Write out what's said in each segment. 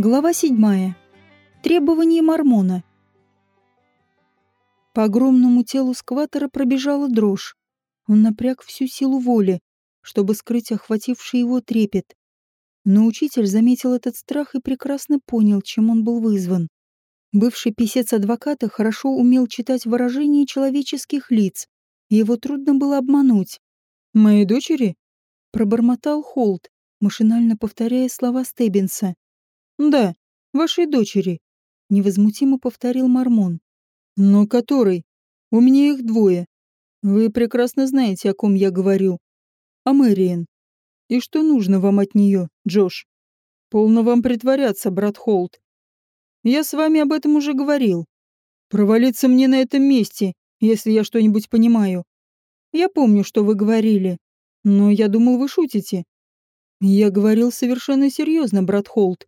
Глава седьмая. Требования Мормона. По огромному телу скватера пробежала дрожь. Он напряг всю силу воли, чтобы скрыть охвативший его трепет. Но учитель заметил этот страх и прекрасно понял, чем он был вызван. Бывший писец адвоката хорошо умел читать выражения человеческих лиц, его трудно было обмануть. «Моей дочери?» — пробормотал Холт, машинально повторяя слова Стеббинса. «Да, вашей дочери», — невозмутимо повторил Мормон. «Но которой? У меня их двое. Вы прекрасно знаете, о ком я говорю. О Мэриэн. И что нужно вам от нее, Джош? Полно вам притворяться, брат Холт. Я с вами об этом уже говорил. Провалиться мне на этом месте, если я что-нибудь понимаю. Я помню, что вы говорили, но я думал, вы шутите. Я говорил совершенно серьезно, брат Холт.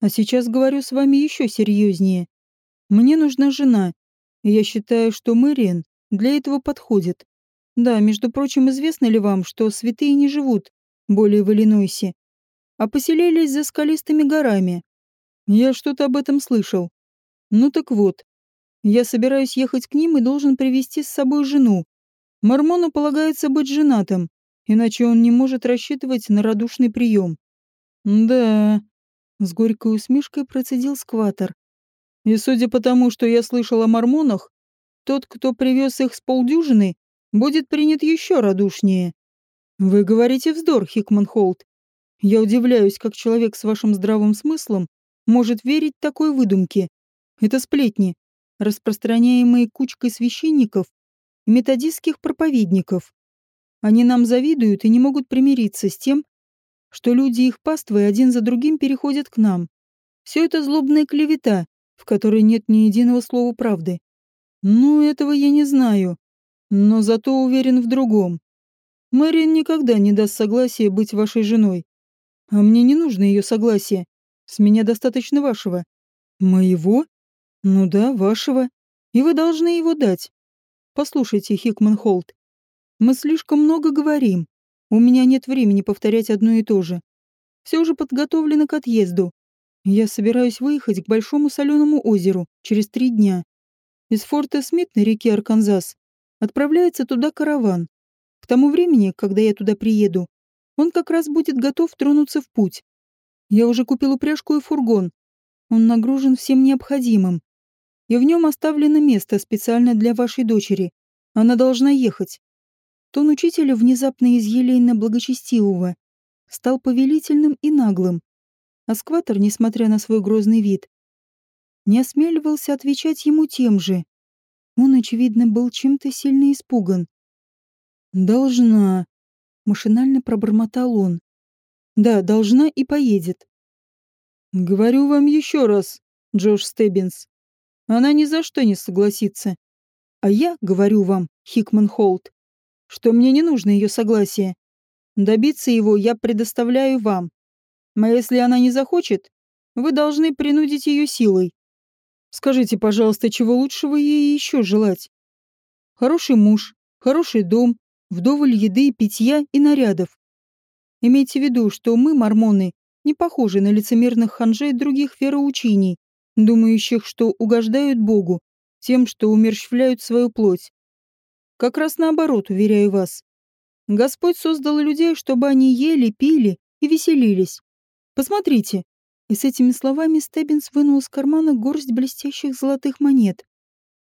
А сейчас говорю с вами еще серьезнее. Мне нужна жена, я считаю, что Мэриэн для этого подходит. Да, между прочим, известно ли вам, что святые не живут более в Иллинойсе, а поселились за скалистыми горами? Я что-то об этом слышал. Ну так вот, я собираюсь ехать к ним и должен привести с собой жену. Мормону полагается быть женатым, иначе он не может рассчитывать на радушный прием. Да, с горькой усмешкой процедил скватер. И судя по тому, что я слышал о мормонах, тот, кто привез их с полдюжины, будет принят еще радушнее. Вы говорите вздор, Хикман Холт. Я удивляюсь, как человек с вашим здравым смыслом может верить такой выдумке. Это сплетни, распространяемые кучкой священников и методистских проповедников. Они нам завидуют и не могут примириться с тем, что люди их паствы один за другим переходят к нам. Все это злобная клевета, в которой нет ни единого слова правды. Ну, этого я не знаю, но зато уверен в другом. Мэрин никогда не даст согласия быть вашей женой. А мне не нужно ее согласие. С меня достаточно вашего. Моего? Ну да, вашего. И вы должны его дать. Послушайте, Хикман Холт, мы слишком много говорим, у меня нет времени повторять одно и то же. Все уже подготовлено к отъезду. Я собираюсь выехать к Большому соленому озеру через три дня. Из форта Смит на реке Арканзас отправляется туда караван. К тому времени, когда я туда приеду, он как раз будет готов тронуться в путь. Я уже купил упряжку и фургон. Он нагружен всем необходимым. И в нем оставлено место специально для вашей дочери. Она должна ехать. Тон учителя внезапно из елейно-благочестивого стал повелительным и наглым. Аскватор, несмотря на свой грозный вид, не осмеливался отвечать ему тем же. Он, очевидно, был чем-то сильно испуган. «Должна», — машинально пробормотал он. «Да, должна и поедет». «Говорю вам еще раз, Джош Стеббинс, она ни за что не согласится. А я говорю вам, Хикман Холт, что мне не нужно ее согласие. Добиться его я предоставляю вам. А если она не захочет, вы должны принудить ее силой. Скажите, пожалуйста, чего лучшего ей еще желать? Хороший муж, хороший дом, вдоволь еды, питья и нарядов. Имейте в виду, что мы, мормоны, не похожи на лицемерных ханжей других вероучений, думающих, что угождают Богу тем, что умерщвляют свою плоть. Как раз наоборот, уверяю вас. Господь создал людей, чтобы они ели, пили и веселились. Посмотрите. И с этими словами Стеббинс вынул из кармана горсть блестящих золотых монет.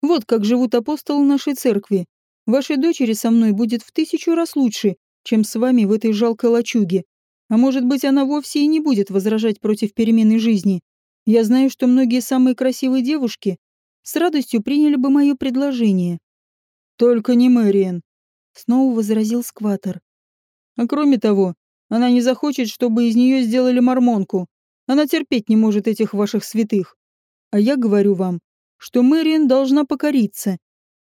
Вот как живут апостолы нашей церкви. Вашей дочери со мной будет в тысячу раз лучше, чем с вами в этой жалкой лачуге. А может быть, она вовсе и не будет возражать против перемены жизни. Я знаю, что многие самые красивые девушки с радостью приняли бы мое предложение. «Только не Мэриэн», — снова возразил Скватер. «А кроме того, она не захочет, чтобы из нее сделали мормонку. Она терпеть не может этих ваших святых. А я говорю вам, что Мэриэн должна покориться.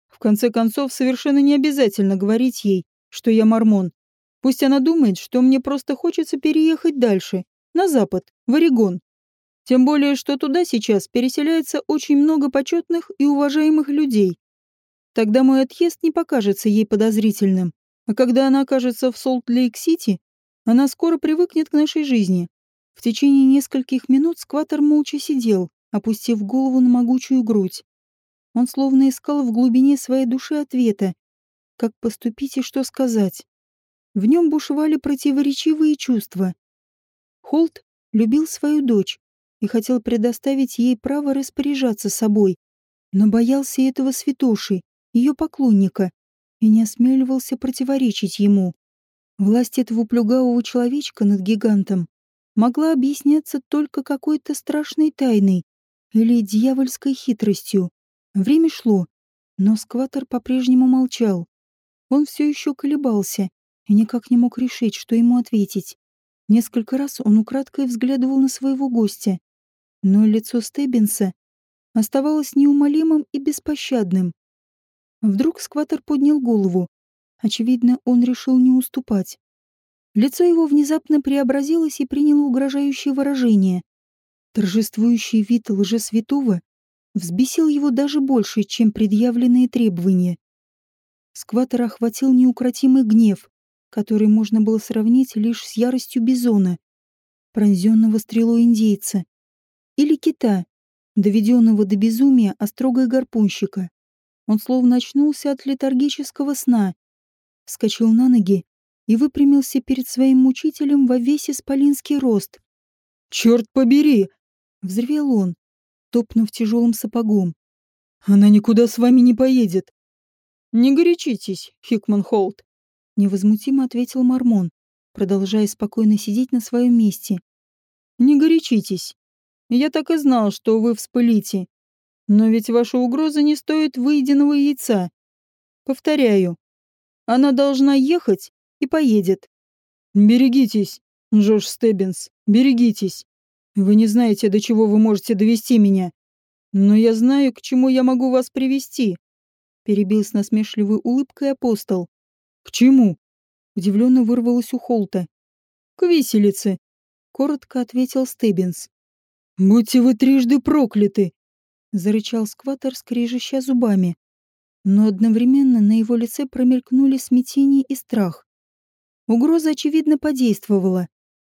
В конце концов, совершенно не обязательно говорить ей, что я мормон. Пусть она думает, что мне просто хочется переехать дальше, на запад, в Орегон. Тем более, что туда сейчас переселяется очень много почетных и уважаемых людей. Тогда мой отъезд не покажется ей подозрительным. А когда она окажется в Солт-Лейк-Сити, она скоро привыкнет к нашей жизни. В течение нескольких минут скватер молча сидел, опустив голову на могучую грудь. Он словно искал в глубине своей души ответа, как поступить и что сказать. В нем бушевали противоречивые чувства. Холт любил свою дочь и хотел предоставить ей право распоряжаться собой, но боялся этого святоши, ее поклонника, и не осмеливался противоречить ему. Власть этого плюгавого человечка над гигантом могла объясняться только какой-то страшной тайной или дьявольской хитростью. Время шло, но скватер по-прежнему молчал. Он все еще колебался и никак не мог решить, что ему ответить. Несколько раз он украдкой взглядывал на своего гостя, но лицо Стеббинса оставалось неумолимым и беспощадным. Вдруг скватер поднял голову. Очевидно, он решил не уступать. Лицо его внезапно преобразилось и приняло угрожающее выражение. Торжествующий вид лжесвятого взбесил его даже больше, чем предъявленные требования. Скватера охватил неукротимый гнев, который можно было сравнить лишь с яростью бизона, пронзенного стрелой индейца, или кита, доведенного до безумия острогой гарпунщика. Он словно очнулся от летаргического сна, вскочил на ноги и выпрямился перед своим мучителем во весь исполинский рост. «Черт побери!» — взревел он, топнув тяжелым сапогом. «Она никуда с вами не поедет!» «Не горячитесь, Хикман Холт!» — невозмутимо ответил Мормон, продолжая спокойно сидеть на своем месте. «Не горячитесь. Я так и знал, что вы вспылите. Но ведь ваша угроза не стоит выеденного яйца. Повторяю, она должна ехать и поедет. Берегитесь, Джош Стеббинс, берегитесь. Вы не знаете, до чего вы можете довести меня. Но я знаю, к чему я могу вас привести. Перебил с насмешливой улыбкой апостол. К чему? Удивленно вырвалось у Холта. К виселице, коротко ответил Стеббинс. Будьте вы трижды прокляты! Зарычал скватер, скрежеща зубами. Но одновременно на его лице промелькнули смятение и страх. Угроза, очевидно, подействовала.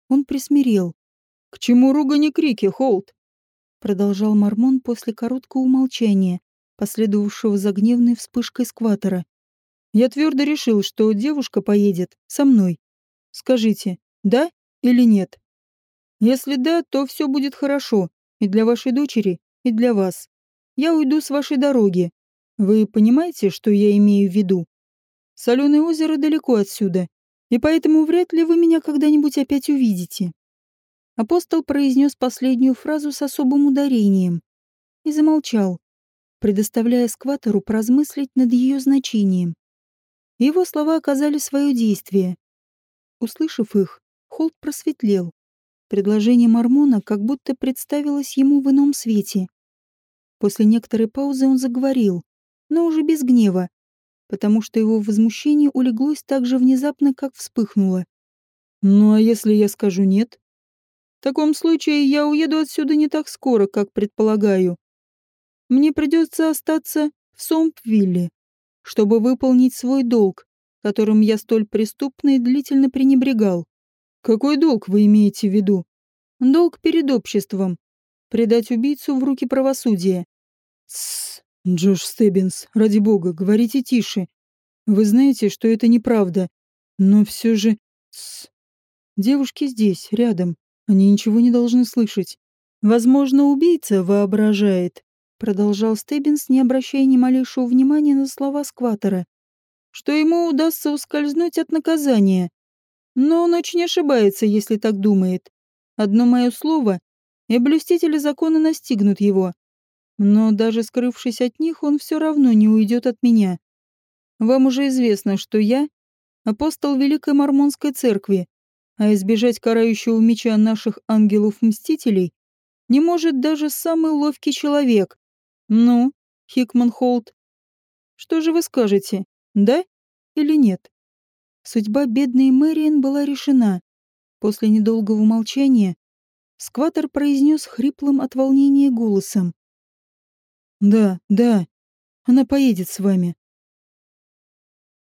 Он присмирел. «К чему ругань и крики, Холт?» Продолжал Мормон после короткого умолчания, последовавшего за гневной вспышкой скватера. «Я твердо решил, что девушка поедет со мной. Скажите, да или нет? Если да, то все будет хорошо и для вашей дочери, и для вас. Я уйду с вашей дороги. Вы понимаете, что я имею в виду? Соленое озеро далеко отсюда, и поэтому вряд ли вы меня когда-нибудь опять увидите». Апостол произнес последнюю фразу с особым ударением и замолчал, предоставляя скватору поразмыслить над ее значением. Его слова оказали свое действие. Услышав их, Холт просветлел. Предложение Мормона как будто представилось ему в ином свете. После некоторой паузы он заговорил, но уже без гнева, потому что его возмущение улеглось так же внезапно, как вспыхнуло. «Ну а если я скажу нет?» «В таком случае я уеду отсюда не так скоро, как предполагаю. Мне придется остаться в Сомпвилле, чтобы выполнить свой долг, которым я столь преступно и длительно пренебрегал. Какой долг вы имеете в виду? Долг перед обществом. Предать убийцу в руки правосудия. Тссс, Джош Стеббинс, ради бога, говорите тише. Вы знаете, что это неправда. Но все же... Тссс. Девушки здесь, рядом. Они ничего не должны слышать. Возможно, убийца воображает, продолжал Стеббинс, не обращая ни малейшего внимания на слова скватера, что ему удастся ускользнуть от наказания. Но он очень ошибается, если так думает. Одно мое слово, и блюстители закона настигнут его. Но даже скрывшись от них, он все равно не уйдет от меня. Вам уже известно, что я — апостол Великой Мормонской Церкви, а избежать карающего меча наших ангелов-мстителей не может даже самый ловкий человек. Ну, Хикман Холт, что же вы скажете, да или нет? Судьба бедной Мэриэн была решена. После недолгого молчания Скватер произнес хриплым от волнения голосом. «Да, да, она поедет с вами.